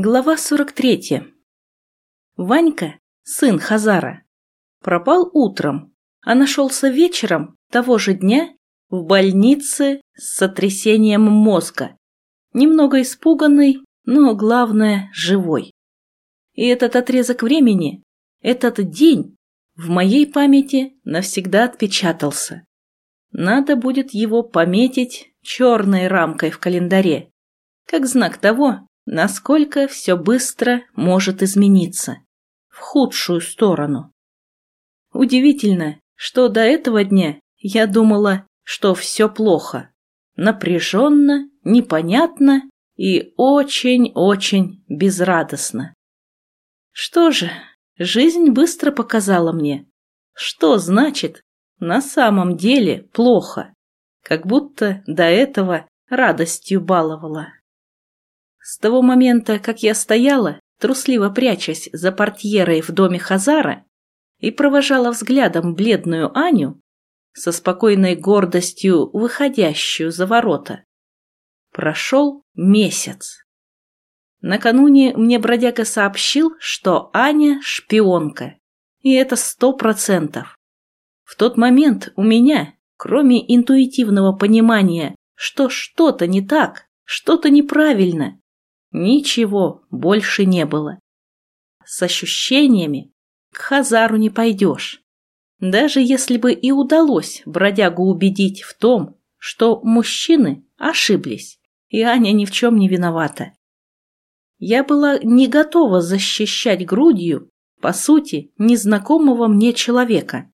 Глава 43. Ванька, сын Хазара, пропал утром, а нашелся вечером того же дня в больнице с сотрясением мозга. Немного испуганный, но главное – живой. И этот отрезок времени, этот день в моей памяти навсегда отпечатался. Надо будет его пометить черной рамкой в календаре, как знак того, насколько все быстро может измениться. В худшую сторону. Удивительно, что до этого дня я думала, что все плохо. Напряженно, непонятно и очень-очень безрадостно. Что же, жизнь быстро показала мне, что значит на самом деле плохо, как будто до этого радостью баловала. С того момента, как я стояла, трусливо прячась за портьерой в доме Хазара, и провожала взглядом бледную Аню, со спокойной гордостью выходящую за ворота, прошел месяц. Накануне мне бродяга сообщил, что Аня шпионка, и это сто процентов. В тот момент у меня, кроме интуитивного понимания, что что-то не так, что-то неправильно, Ничего больше не было. С ощущениями к Хазару не пойдешь. Даже если бы и удалось бродягу убедить в том, что мужчины ошиблись, и Аня ни в чем не виновата. Я была не готова защищать грудью, по сути, незнакомого мне человека,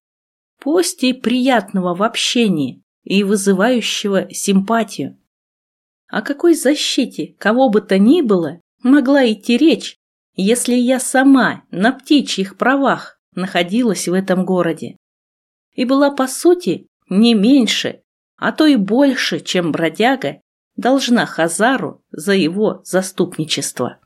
пусть и приятного в общении и вызывающего симпатию. О какой защите кого бы то ни было могла идти речь, если я сама на птичьих правах находилась в этом городе? И была, по сути, не меньше, а то и больше, чем бродяга, должна Хазару за его заступничество.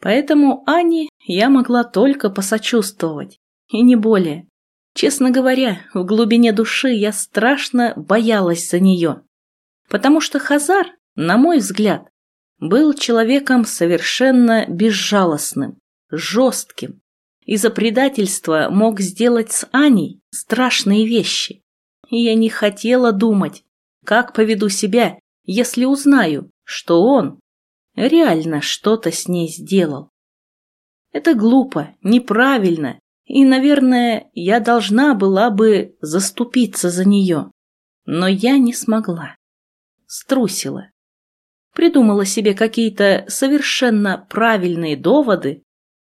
Поэтому Ане я могла только посочувствовать, и не более. Честно говоря, в глубине души я страшно боялась за нее, потому что Хазар на мой взгляд, был человеком совершенно безжалостным, жестким, и за предательство мог сделать с Аней страшные вещи. И я не хотела думать, как поведу себя, если узнаю, что он реально что-то с ней сделал. Это глупо, неправильно, и, наверное, я должна была бы заступиться за нее. Но я не смогла. Струсила придумала себе какие-то совершенно правильные доводы,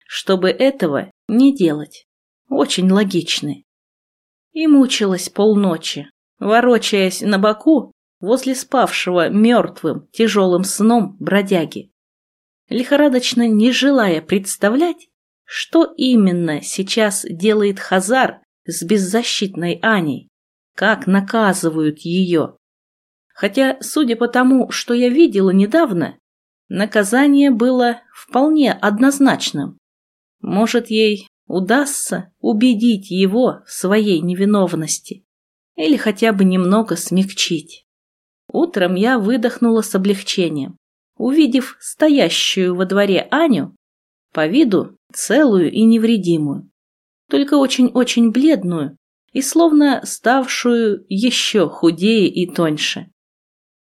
чтобы этого не делать. Очень логичные. И мучилась полночи, ворочаясь на боку возле спавшего мертвым тяжелым сном бродяги, лихорадочно не желая представлять, что именно сейчас делает Хазар с беззащитной Аней, как наказывают ее. Хотя, судя по тому, что я видела недавно, наказание было вполне однозначным. Может, ей удастся убедить его в своей невиновности или хотя бы немного смягчить. Утром я выдохнула с облегчением, увидев стоящую во дворе Аню, по виду целую и невредимую, только очень-очень бледную и словно ставшую еще худее и тоньше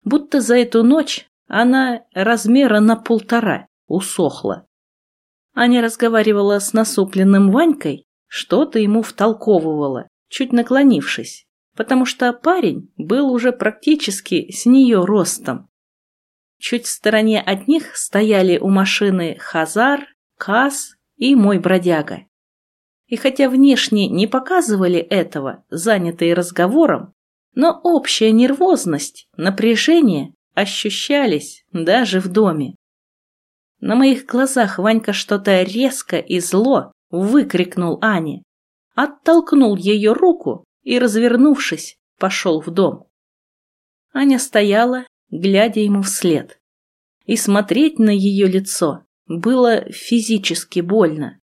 будто за эту ночь она размера на полтора усохла. Аня разговаривала с насупленным Ванькой, что-то ему втолковывала, чуть наклонившись, потому что парень был уже практически с нее ростом. Чуть в стороне от них стояли у машины Хазар, Каз и мой бродяга. И хотя внешне не показывали этого, занятые разговором, но общая нервозность, напряжение ощущались даже в доме. На моих глазах Ванька что-то резко и зло выкрикнул Ане, оттолкнул ее руку и, развернувшись, пошел в дом. Аня стояла, глядя ему вслед, и смотреть на ее лицо было физически больно.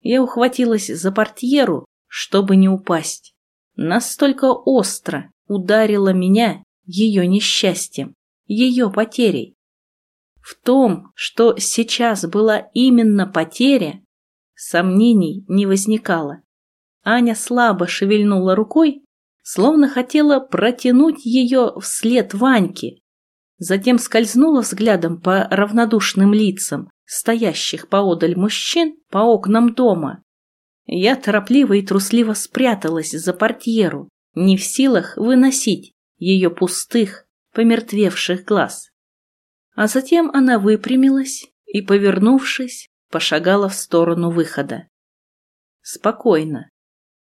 Я ухватилась за портьеру, чтобы не упасть. Настолько остро ударило меня ее несчастьем, ее потерей. В том, что сейчас была именно потеря, сомнений не возникало. Аня слабо шевельнула рукой, словно хотела протянуть ее вслед Ваньке. Затем скользнула взглядом по равнодушным лицам стоящих поодаль мужчин по окнам дома. Я торопливо и трусливо спряталась за портьеру, не в силах выносить ее пустых, помертвевших глаз. А затем она выпрямилась и, повернувшись, пошагала в сторону выхода. Спокойно,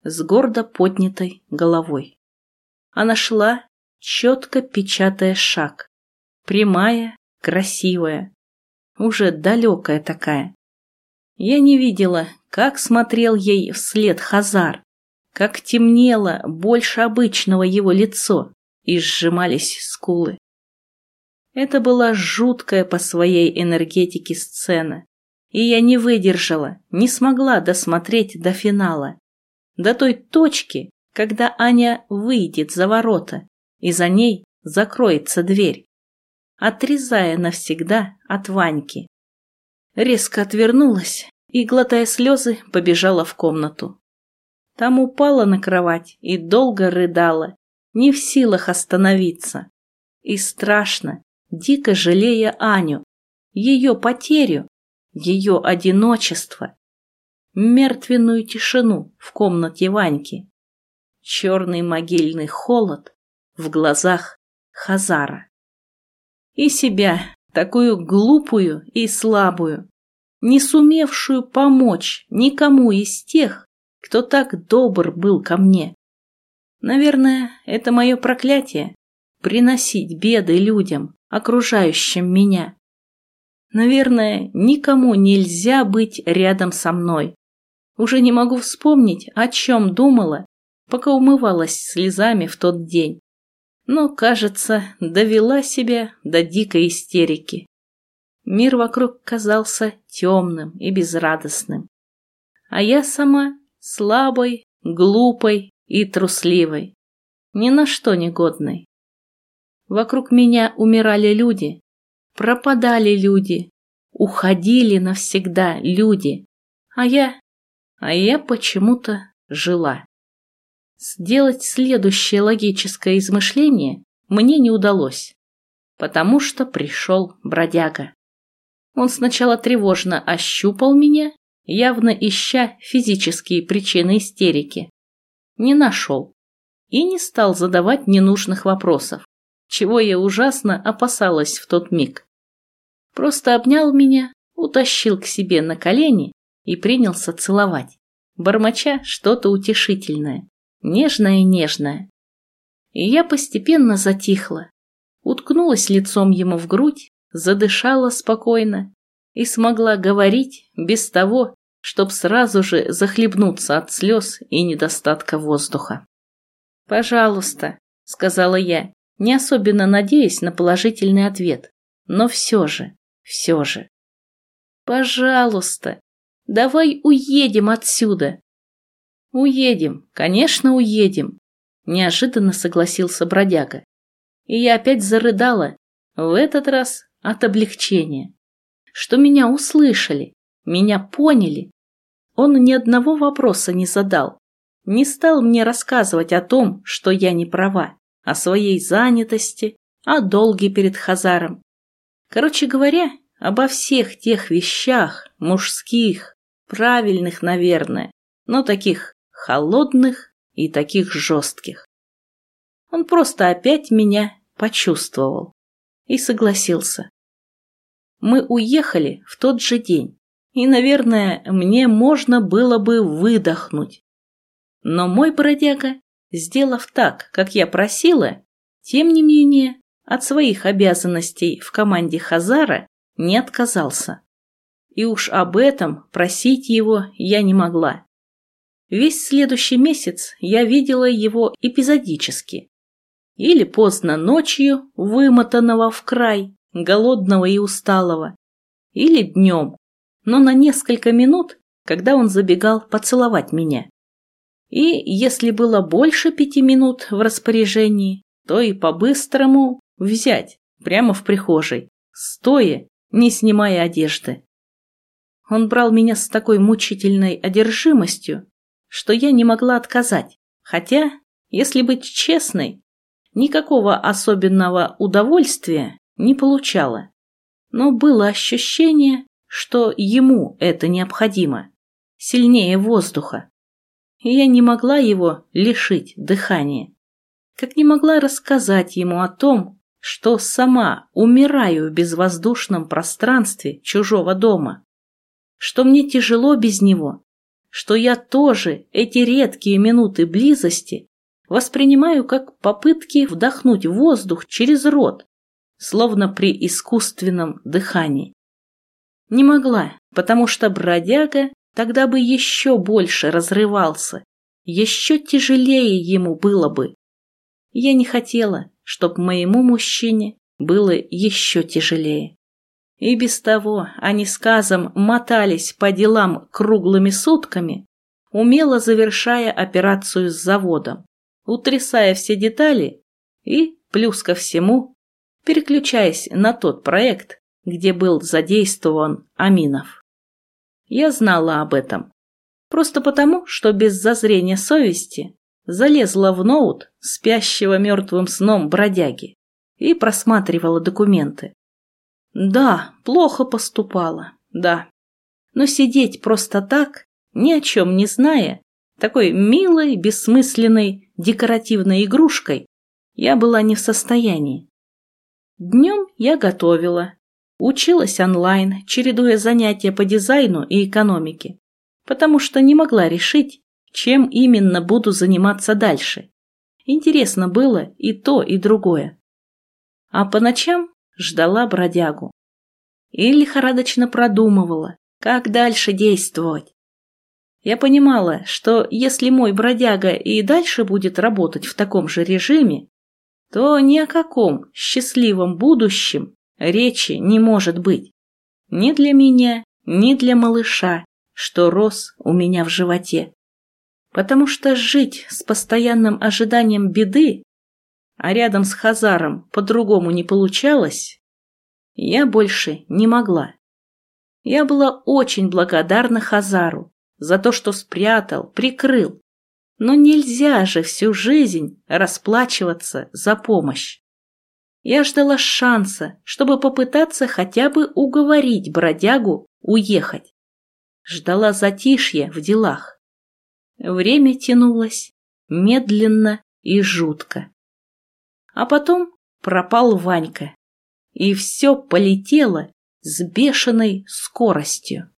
с гордо поднятой головой. Она шла, четко печатая шаг. Прямая, красивая, уже далекая такая. Я не видела, как смотрел ей вслед Хазар, как темнело больше обычного его лицо и сжимались скулы. Это была жуткая по своей энергетике сцена, и я не выдержала, не смогла досмотреть до финала, до той точки, когда Аня выйдет за ворота, и за ней закроется дверь, отрезая навсегда от Ваньки. Резко отвернулась и, глотая слезы, побежала в комнату. Там упала на кровать и долго рыдала, не в силах остановиться. И страшно, дико жалея Аню, ее потерю, ее одиночество, мертвенную тишину в комнате Ваньки, черный могильный холод в глазах Хазара. И себя, такую глупую и слабую, не сумевшую помочь никому из тех, кто так добр был ко мне. Наверное, это мое проклятие — приносить беды людям, окружающим меня. Наверное, никому нельзя быть рядом со мной. Уже не могу вспомнить, о чем думала, пока умывалась слезами в тот день. Но, кажется, довела себя до дикой истерики. Мир вокруг казался темным и безрадостным. А я сама слабой, глупой и трусливой, ни на что не годной. Вокруг меня умирали люди, пропадали люди, уходили навсегда люди, а я, а я почему-то жила. Сделать следующее логическое измышление мне не удалось, потому что пришел бродяга. Он сначала тревожно ощупал меня, явно ища физические причины истерики. Не нашел. И не стал задавать ненужных вопросов, чего я ужасно опасалась в тот миг. Просто обнял меня, утащил к себе на колени и принялся целовать, бормоча что-то утешительное, нежное-нежное. И я постепенно затихла, уткнулась лицом ему в грудь задышала спокойно и смогла говорить без того, чтоб сразу же захлебнуться от слез и недостатка воздуха. «Пожалуйста», — сказала я, не особенно надеясь на положительный ответ, но все же, все же. «Пожалуйста, давай уедем отсюда». «Уедем, конечно, уедем», — неожиданно согласился бродяга. И я опять зарыдала, в этот раз от облегчения, что меня услышали, меня поняли. Он ни одного вопроса не задал, не стал мне рассказывать о том, что я не права, о своей занятости, о долге перед Хазаром. Короче говоря, обо всех тех вещах, мужских, правильных, наверное, но таких холодных и таких жестких. Он просто опять меня почувствовал и согласился. Мы уехали в тот же день, и, наверное, мне можно было бы выдохнуть. Но мой бродяга, сделав так, как я просила, тем не менее, от своих обязанностей в команде Хазара не отказался. И уж об этом просить его я не могла. Весь следующий месяц я видела его эпизодически, или поздно ночью, вымотанного в край, голодного и усталого, или днем, но на несколько минут, когда он забегал поцеловать меня. И если было больше пяти минут в распоряжении, то и по-быстрому взять, прямо в прихожей, стоя не снимая одежды. Он брал меня с такой мучительной одержимостью, что я не могла отказать, хотя, если быть честной, никакого особенного удовольствия не получала. Но было ощущение, что ему это необходимо, сильнее воздуха. И я не могла его лишить дыхания, как не могла рассказать ему о том, что сама умираю в безвоздушном пространстве чужого дома что мне тяжело без него, что я тоже эти редкие минуты близости воспринимаю как попытки вдохнуть воздух через рот, словно при искусственном дыхании. Не могла, потому что бродяга тогда бы еще больше разрывался, еще тяжелее ему было бы. Я не хотела, чтобы моему мужчине было еще тяжелее. И без того они с Казом мотались по делам круглыми сутками, умело завершая операцию с заводом, утрясая все детали и, плюс ко всему, переключаясь на тот проект, где был задействован Аминов. Я знала об этом. Просто потому, что без зазрения совести залезла в ноут спящего мертвым сном бродяги и просматривала документы. Да, плохо поступала, да. Но сидеть просто так, ни о чем не зная, такой милой, бессмысленной, декоративной игрушкой, я была не в состоянии. Днем я готовила, училась онлайн, чередуя занятия по дизайну и экономике, потому что не могла решить, чем именно буду заниматься дальше. Интересно было и то, и другое. А по ночам ждала бродягу. И лихорадочно продумывала, как дальше действовать. Я понимала, что если мой бродяга и дальше будет работать в таком же режиме, то ни о каком счастливом будущем речи не может быть. Ни для меня, ни для малыша, что рос у меня в животе. Потому что жить с постоянным ожиданием беды а рядом с Хазаром по-другому не получалось, я больше не могла. Я была очень благодарна Хазару за то, что спрятал, прикрыл. Но нельзя же всю жизнь расплачиваться за помощь. Я ждала шанса, чтобы попытаться хотя бы уговорить бродягу уехать. Ждала затишья в делах. Время тянулось медленно и жутко. А потом пропал Ванька. И все полетело с бешеной скоростью.